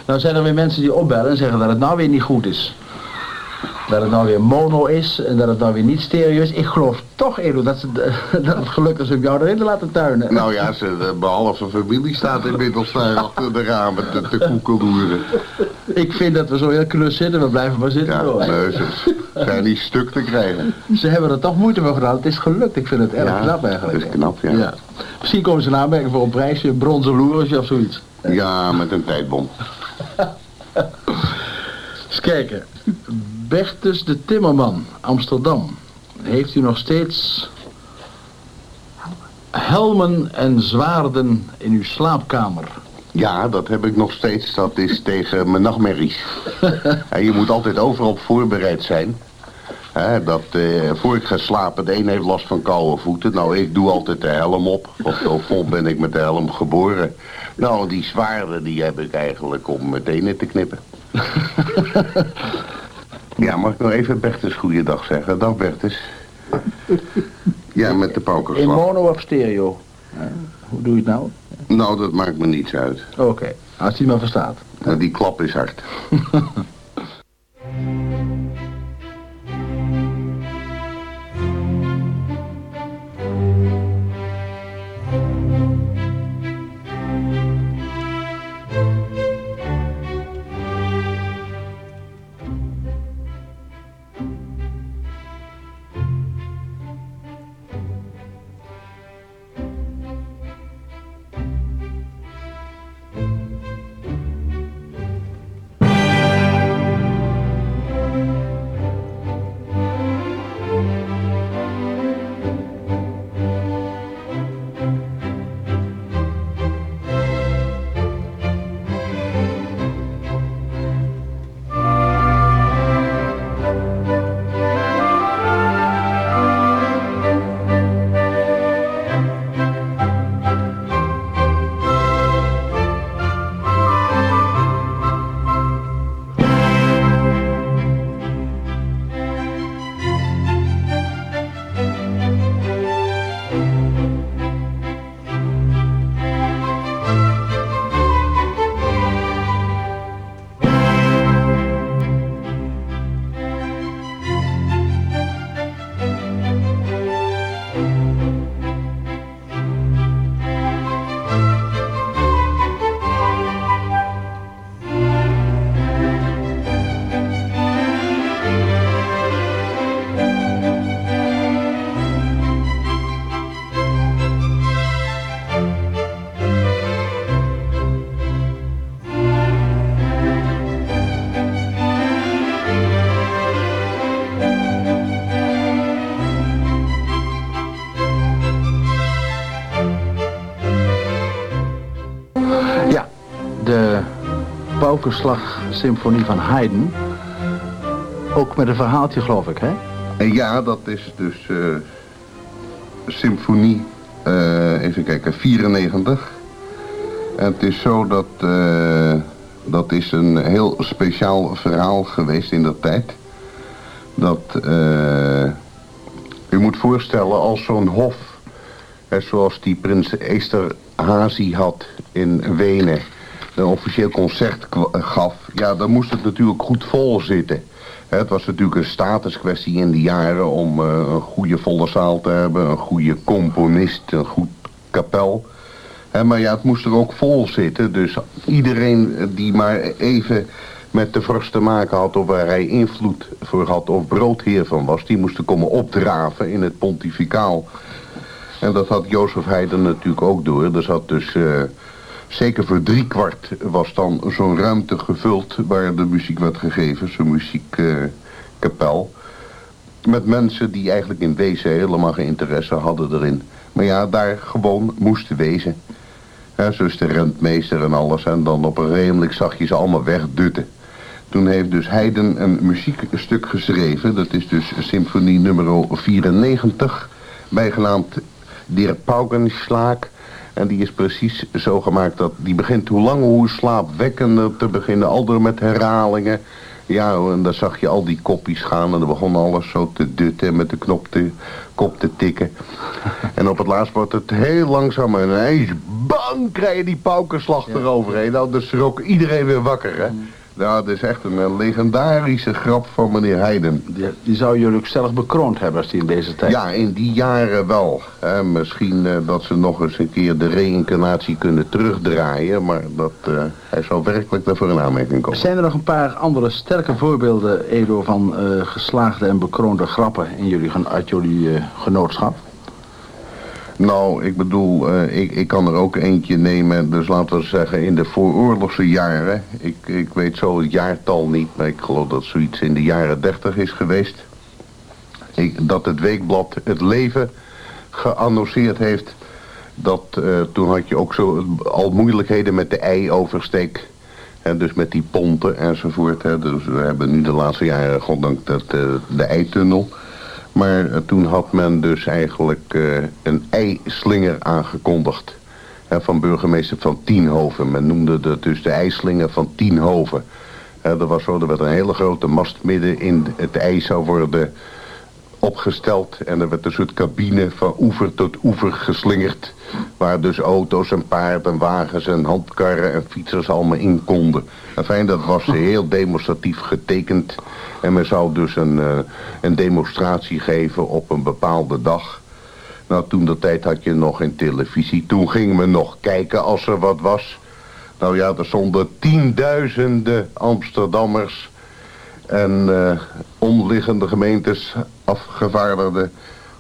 Nou zijn er weer mensen die opbellen en zeggen dat het nou weer niet goed is. Dat het nou weer mono is en dat het nou weer niet stereo is. Ik geloof toch, Edo, dat, ze, dat het gelukt is om jou erin te laten tuinen. Nou ja, ze, de behalve familie staat inmiddels daar achter de ramen te, te koekeloeren. Ik vind dat we zo heel knus zitten, we blijven maar zitten. Ja, hoor. zijn niet stuk te krijgen. Ze hebben er toch moeite voor gedaan. Het is gelukt. Ik vind het erg Ja, knap eigenlijk. het is knap, ja. Misschien komen ze in aanmerking voor een prijsje, een bronzen loersje of zoiets. Ja, met een tijdbom. Eens kijken. Bertus de Timmerman, Amsterdam. Heeft u nog steeds helmen en zwaarden in uw slaapkamer? Ja, dat heb ik nog steeds. Dat is tegen mijn nachtmerries. Ja, je moet altijd overal voorbereid zijn. Hè, dat, eh, voor ik ga slapen, de een heeft last van koude voeten. Nou, ik doe altijd de helm op. Zo vol ben ik met de helm geboren. Nou, die zwaarden die heb ik eigenlijk om mijn tenen te knippen. ja, mag ik nog even Bertus goeiedag zeggen? Dag Bertus. Ja, met de In paukerslag. mono of stereo? Ja, hoe doe je het nou? Nou, dat maakt me niets uit. Oké, als hij maar verstaat. Nou, die klap is hard. Paukerslag Symfonie van Haydn. Ook met een verhaaltje, geloof ik, hè? Ja, dat is dus eh, symfonie, eh, even kijken, 94. En het is zo dat, eh, dat is een heel speciaal verhaal geweest in dat tijd. Dat, u moet voorstellen als zo'n hof, zoals die prins Esterhazy had in Wenen, een officieel concert kwa- gaf, ja, dan moest het natuurlijk goed vol zitten. Het was natuurlijk een statuskwestie in die jaren om eh, een goede volle zaal te hebben, een goede componist, een goed kapel. Maar ja, het moest er ook vol zitten. Dus iedereen die maar even met de vorst te maken had... of waar hij invloed voor had of broodheer van was... die moesten komen opdraven in het pontificaal. En dat had Jozef Haydn natuurlijk ook door. Er zat dus... eh, zeker voor driekwart was dan zo'n ruimte gevuld... waar de muziek werd gegeven, zo'n muziekkapel... met mensen die eigenlijk in wezen helemaal geen interesse hadden erin. Maar ja, daar gewoon moesten wezen. Ja, zoals de rentmeester en alles. En dan op een redelijk ze allemaal wegdutten. Toen heeft dus Haydn een muziekstuk geschreven. Dat is dus symfonie nummer 94. Bijgenaamd Der Paukenschlag. En die is precies zo gemaakt dat die begint hoe langer hoe slaapwekkender te beginnen. Al door met herhalingen. Ja, en dan zag je al die kopjes gaan en dan begon alles zo te dutten en met de knop te, kop te tikken. En op het laatst wordt het heel langzaam en ineens bang krijg je die paukenslag eroverheen. Nou, dus schrok iedereen weer wakker, hè. Nou, dat is echt een eh, legendarische grap van meneer Heiden. Die, die zou jullie ook zelf bekroond hebben als die in deze tijd... Ja, in die jaren wel. Hè. Misschien eh, dat ze nog eens een keer de reïncarnatie kunnen terugdraaien. Maar dat, eh, hij zou werkelijk daarvoor in aanmerking komen. Zijn er nog een paar andere sterke voorbeelden, Edo, van geslaagde en bekroonde grappen in jullie, uit jullie genootschap? Nou, ik bedoel, eh, ik, ik kan er ook eentje nemen, dus laten we zeggen in de vooroorlogse jaren. Ik, ik weet zo het jaartal niet, maar ik geloof dat zoiets in de jaren dertig is geweest. Ik, dat het weekblad Het Leven geannonceerd heeft. Dat eh, toen had je ook zo al moeilijkheden met de ei-oversteek. En dus met die ponten enzovoort. Hè. Dus we hebben nu de laatste jaren, goddank, dat, eh, de eitunnel. Maar eh, toen had men dus eigenlijk eh, een eislinger aangekondigd. Van burgemeester van Tienhoven. Men noemde dat dus de eislinger van Tienhoven. Er was zo, er werd een hele grote mast midden in het ijs zou worden opgesteld. En er werd een soort cabine van oever tot oever geslingerd. Waar dus auto's en paarden en wagens en handkarren en fietsers allemaal in konden. Enfin, dat was heel demonstratief getekend. En men zou dus een, eh, een demonstratie geven op een bepaalde dag. Nou, toen de tijd had je nog geen televisie. Toen ging men nog kijken als er wat was. Nou ja, er stonden tienduizenden Amsterdammers en eh, omliggende gemeentes afgevaardigden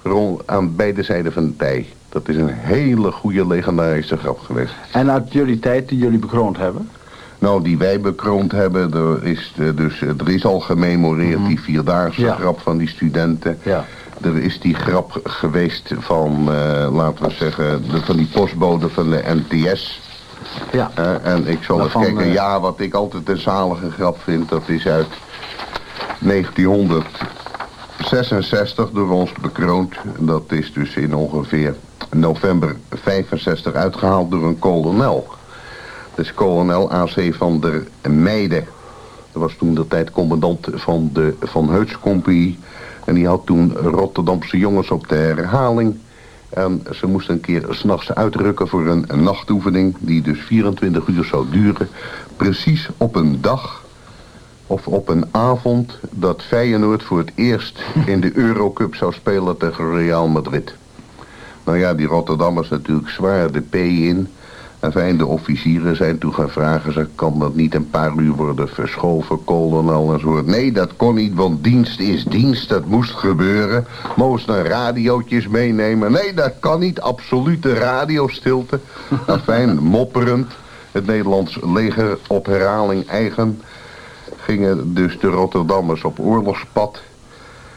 rond aan beide zijden van de tij. Dat is een hele goede legendarische grap geweest. En uit jullie tijd die jullie bekroond hebben? Nou, die wij bekroond hebben, er is, eh, dus, eh, er is al gememoreerd die vierdaagse Ja. grap van die studenten. Ja. Er is die grap geweest van, laten we zeggen, de, van die postbode van de NTS. Ja. En ik zal Waarvan, even kijken, ja, wat ik altijd een zalige grap vind, dat is uit 1966 door ons bekroond. Dat is dus in ongeveer november 65 uitgehaald door een kolonel. Dus kolonel AC van der Meijden. Dat was toen de tijd commandant van de Van Heuts Compagnie. En die had toen Rotterdamse jongens op de herhaling. En ze moesten een keer s'nachts uitrukken voor een, een nachtoefening... die dus 24 uur zou duren. Precies op een dag of op een avond dat Feyenoord voor het eerst in de Eurocup zou spelen tegen Real Madrid. Nou ja, die Rotterdammers natuurlijk zwaar de P in. En fijn, de officieren zijn toen gaan vragen, ze kan dat niet een paar uur worden verschoven, kolonel en zo. Nee, dat kon niet, want dienst is dienst, dat moest gebeuren. Moesten radiootjes meenemen. Nee, dat kan niet, absolute radiostilte. Nou fijn, mopperend. Het Nederlands leger op herhaling eigen gingen dus de Rotterdammers op oorlogspad.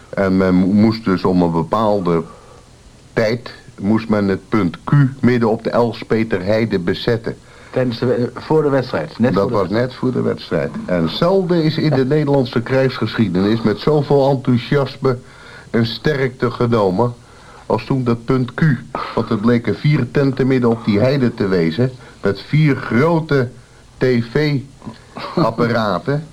En men mo- moest dus om een bepaalde tijd... moest men het punt Q midden op de Elspeterheide bezetten. Tijdens de, voor de wedstrijd? Net dat de was net voor de wedstrijd. En zelden is in de Nederlandse krijgsgeschiedenis... met zoveel enthousiasme en sterkte genomen... als toen dat punt Q. Want het bleken vier tenten midden op die heide te wezen... met vier grote apparaten.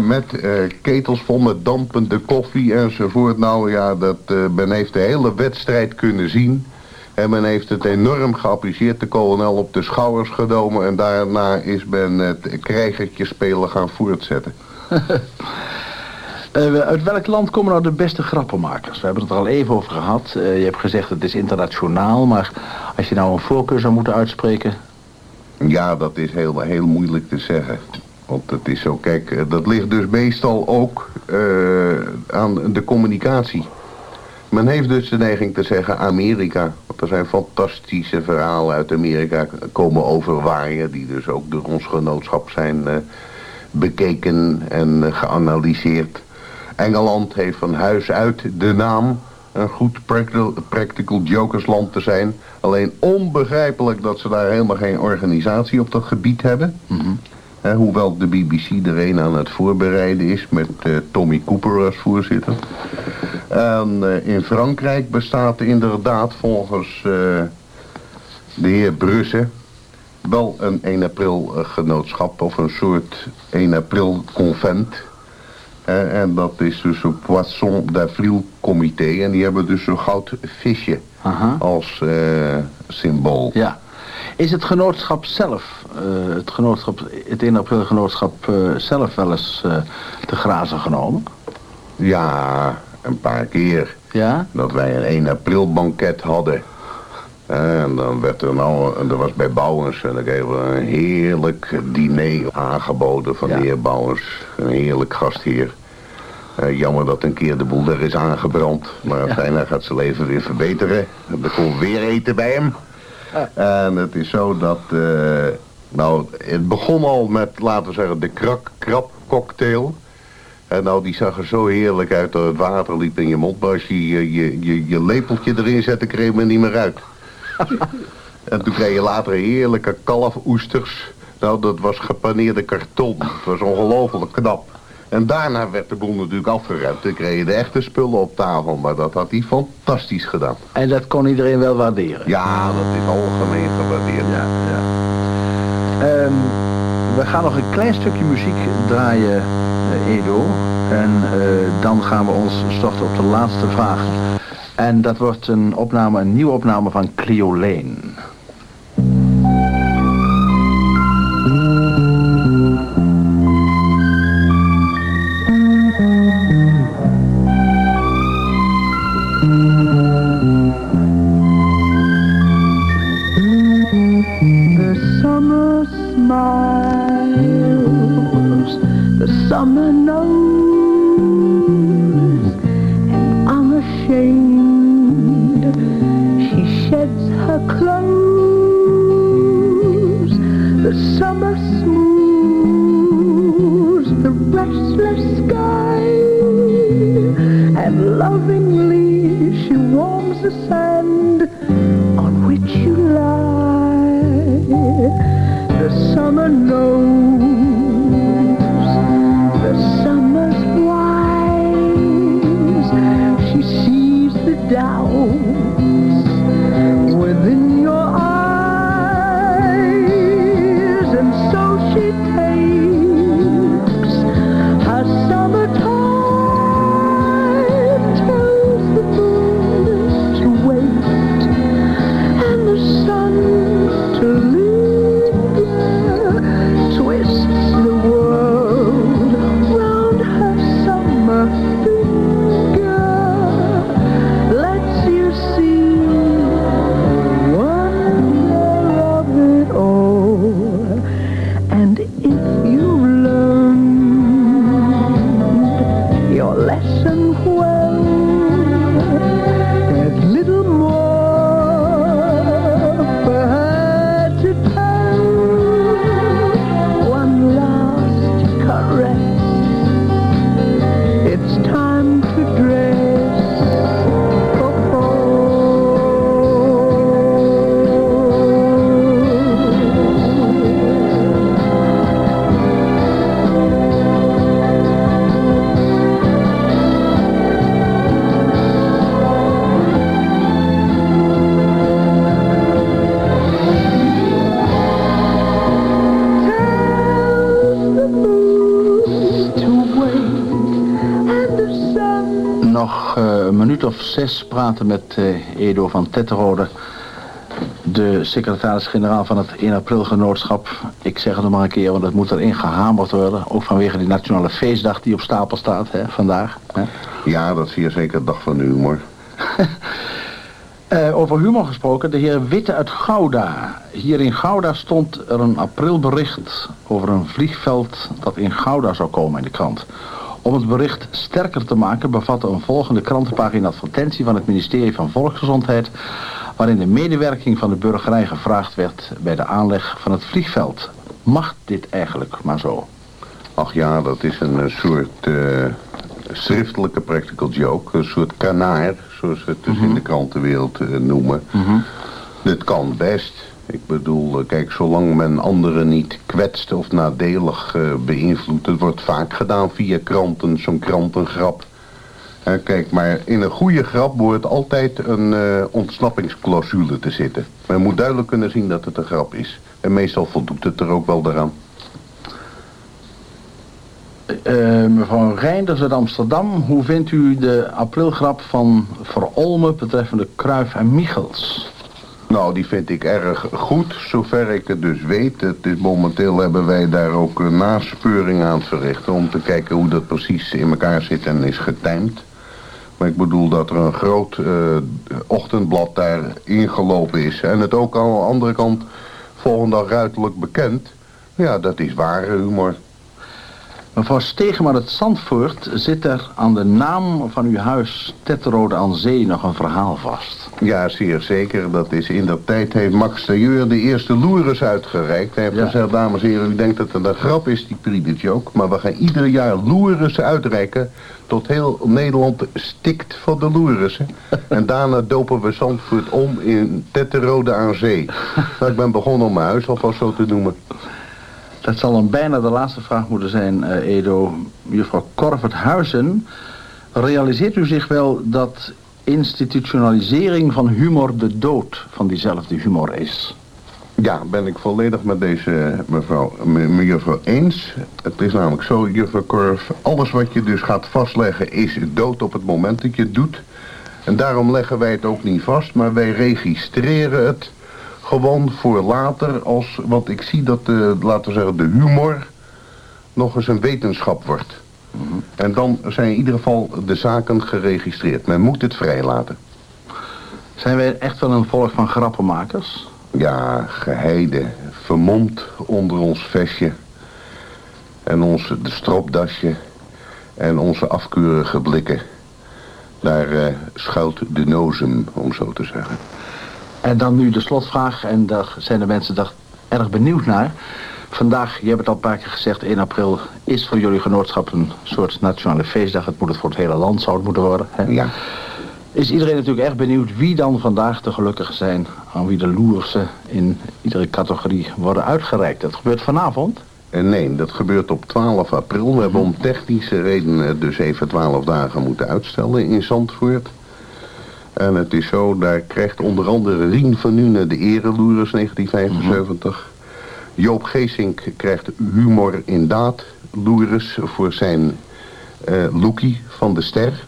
Met eh, ketels vol met dampende koffie enzovoort. Nou ja, dat, eh, men heeft de hele wedstrijd kunnen zien. En men heeft het enorm geapprecieerd, de kolonel op de schouders genomen. En daarna is men het krijgertje spelen gaan voortzetten. Eh, uit welk land komen nou de beste grappenmakers? We hebben het er al even over gehad. Eh, je hebt gezegd het is internationaal, maar als je nou een voorkeur zou moeten uitspreken... Ja, dat is heel, heel moeilijk te zeggen. Want het is zo, kijk, eh, dat ligt dus meestal ook aan de communicatie. Men heeft dus de neiging te zeggen Amerika. Want er zijn fantastische verhalen uit Amerika komen overwaaien... die dus ook door ons genootschap zijn bekeken en geanalyseerd. Engeland heeft van huis uit de naam een goed practical, jokersland te zijn. Alleen onbegrijpelijk dat ze daar helemaal geen organisatie op dat gebied hebben. Hoewel de BBC er een aan het voorbereiden is met uh, Tommy Cooper als voorzitter. En uh, in Frankrijk bestaat inderdaad volgens uh, de heer Brusse wel een 1 april genootschap of een soort 1 april convent eh, en dat is dus een Poisson d'Avril comité. En die hebben dus een goud visje als uh, symbool. Ja. Is het genootschap zelf, uh, het, genootschap, het 1 april genootschap zelf wel eens te grazen genomen? Ja, een paar keer. Ja? Dat wij een 1 april banket hadden. En dan werd er nou, er was bij Bouwens, en dan kregen we een heerlijk diner aangeboden van de heer Bouwens. Een heerlijk gastheer. Uh, jammer dat een keer de boel er is aangebrand. Maar uiteindelijk gaat zijn leven weer verbeteren. Er komt weer eten bij hem. En het is zo dat... Uh, nou, het begon al met, laten we zeggen, de krak krab cocktail. En nou, die zag er zo heerlijk uit dat het water liep in je mond. Maar als je je, je, je, lepeltje erin zette, kreeg men niet meer uit. en toen kreeg je later heerlijke kalfoesters. Nou, dat was gepaneerde karton. Het was ongelooflijk knap. En daarna werd de boel natuurlijk afgeruimd. Dan kreeg je de echte spullen op tafel. Maar dat had hij fantastisch gedaan. En dat kon iedereen wel waarderen? Ja, dat is algemeen gewaardeerd. Ja, ja. Um, we gaan nog een klein stukje muziek draaien, uh, Edo. En uh, dan gaan we ons storten op de laatste vraag. En dat wordt een opname, een nieuwe opname van Clio Lane. Smiles, the summer knows, and unashamed she sheds her clothes. The summer smooths the restless sky, and lovingly minuut of zes praten met eh, Edo van Tetterode, de secretaris-generaal van het 1 april genootschap. Ik zeg het nog maar een keer, want het moet erin gehamerd worden. Ook vanwege die nationale feestdag die op stapel staat hè, vandaag. Hè. Ja, dat is hier zeker dag van de humor. Eh, over humor gesproken, de heer Witte uit Gouda. Hier in Gouda stond er een aprilbericht over een vliegveld dat in Gouda zou komen in de krant. Om het bericht sterker te maken bevatte een volgende krantenpagina advertentie van het ministerie van Volksgezondheid waarin de medewerking van de burgerij gevraagd werd bij de aanleg van het vliegveld. Mag dit eigenlijk maar zo? Ach ja, dat is een eh, soort eh, schriftelijke practical joke. Een soort kanaar, zoals we het dus in de krantenwereld eh, noemen. Dit kan best. Ik bedoel, eh, kijk, zolang men anderen niet kwetst of nadelig eh, beïnvloedt... het wordt vaak gedaan via kranten, zo'n krantengrap. Kijk, maar in een goede grap wordt altijd een eh, ontsnappingsclausule te zitten. Men moet duidelijk kunnen zien dat het een grap is. En meestal voldoet het er ook wel. Eh, mevrouw Reinders uit Amsterdam, hoe vindt u de aprilgrap van Verolmen betreffende Kruif en Michels? Nou, die vind ik erg goed, zover ik het dus weet. Het is, momenteel hebben wij daar ook een naspeuring aan verrichten... om te kijken hoe dat precies in elkaar zit en is getimed. Maar ik bedoel dat er een groot eh, ochtendblad daar ingelopen is. En het ook aan de andere kant volgende dag ruiterlijk bekend. Ja, dat is ware humor. Mevrouw Stegeman uit Zandvoort, zit er aan de naam van uw huis Tetterode aan Zee nog een verhaal vast? Ja, zeer zeker. Dat is in dat tijd heeft Max Tailleur de eerste loeres uitgereikt. Hij heeft Ja. gezegd, dames en heren, u denkt dat het een grap is, die Pride joke. Maar we gaan ieder jaar loeres uitreiken tot heel Nederland stikt van de loeressen. en daarna dopen we Zandvoort om in Tetterode aan Zee. nou, ik ben begonnen om mijn huis alvast zo te noemen. Dat zal dan bijna de laatste vraag moeten zijn, eh, Edo. Juffrouw Korvert Huizen, realiseert u zich wel dat institutionalisering van humor de dood van diezelfde humor is? Ja, ben ik volledig met deze mevrouw, me- mejuffrouw eens. Het is namelijk zo, juffrouw Korf, alles wat je dus gaat vastleggen is dood op het moment dat je het doet. En daarom leggen wij het ook niet vast, maar wij registreren het gewoon voor later als, want ik zie dat de, laten we zeggen, de humor nog eens een wetenschap wordt. En dan zijn in ieder geval de zaken geregistreerd. Men moet het vrijlaten. Zijn wij echt wel een volk van grappenmakers? Ja, geheide, vermomd onder ons vestje. En onze de stropdasje. En onze afkeurige blikken. Daar eh, schuilt de nozem, om zo te zeggen. En dan nu de slotvraag, en daar zijn de mensen daar erg benieuwd naar. Vandaag, je hebt het al een paar keer gezegd, 1 april is voor jullie genootschap een soort nationale feestdag. Het moet het voor het hele land, zou het moeten worden. Hè? Ja. Is iedereen natuurlijk echt benieuwd wie dan vandaag de gelukkige zijn... aan wie de loersen in iedere categorie worden uitgereikt. Dat gebeurt vanavond. En nee, dat gebeurt op 12 april. We hebben om technische redenen dus even 12 dagen moeten uitstellen in Zandvoort. En het is zo, daar krijgt onder andere Rien van Nune de ereloeres 1975. Joop Geesink krijgt humor in daad loeres voor zijn eh Loekie van de Ster.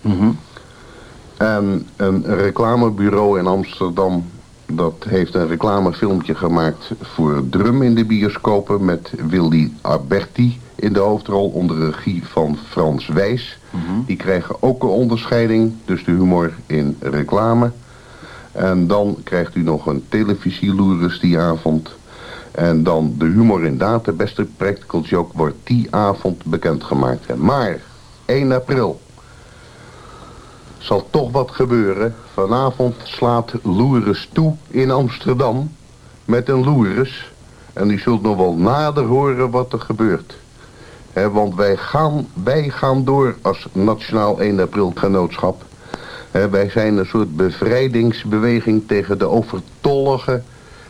En een reclamebureau in Amsterdam, dat heeft een reclamefilmpje gemaakt voor Drum in de bioscopen met Willy Alberti in de hoofdrol onder regie van Frans Wijs. Die krijgen ook een onderscheiding, dus de humor in reclame. En dan krijgt u nog een televisieloeres die avond. En dan de humor in de beste practical joke, wordt die avond bekendgemaakt. Maar 1 april zal toch wat gebeuren. Vanavond slaat Loeres toe in Amsterdam met een Loeres. En u zult nog wel nader horen wat er gebeurt. Want wij gaan, wij gaan door als Nationaal 1 april genootschap. Wij zijn een soort bevrijdingsbeweging tegen de overtollige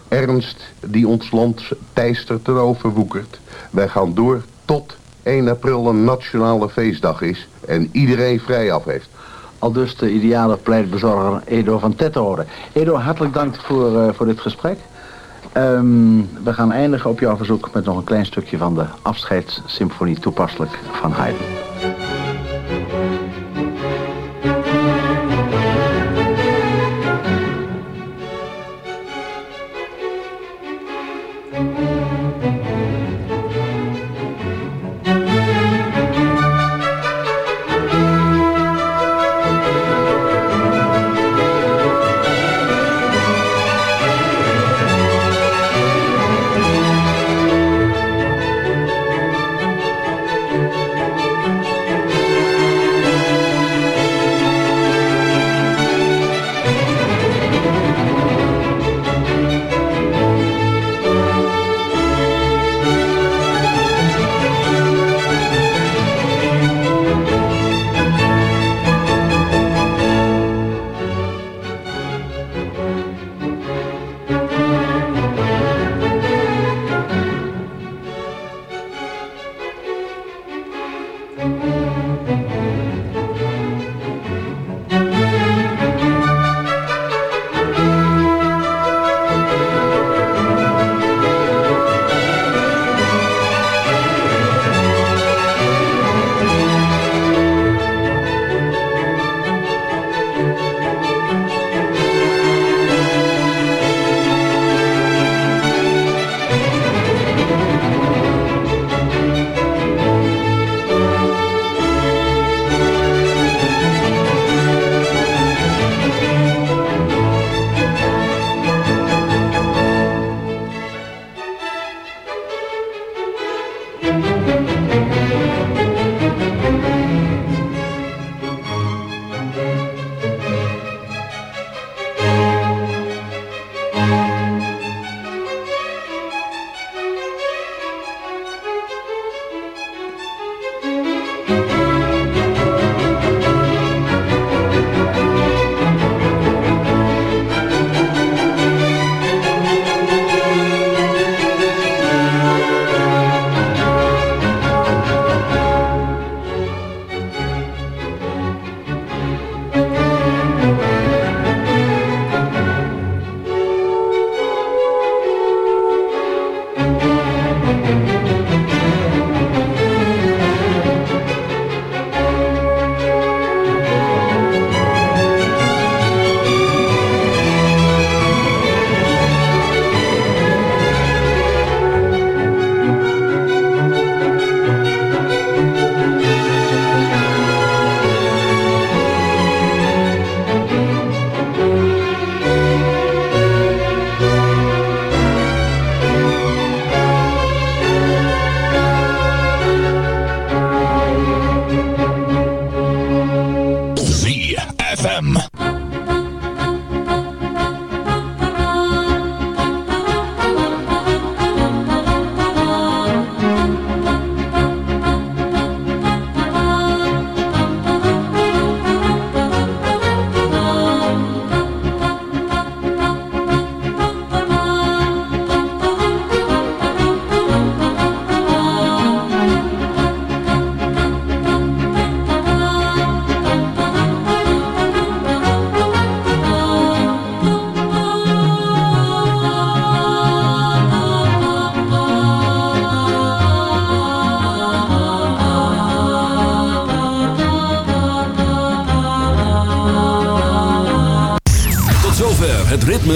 ernst die ons land teistert en overwoekert. Wij gaan door tot 1 april een nationale feestdag is en iedereen vrij af heeft. Al dus de ideale pleitbezorger Edo van Tettenode. Edo, hartelijk dank voor, eh, voor dit gesprek. Ehm, we gaan eindigen op jouw verzoek met nog een klein stukje van de afscheidssymfonie toepasselijk van Haydn.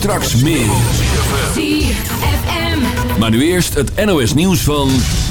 Straks meer. Maar nu eerst het NOS nieuws van...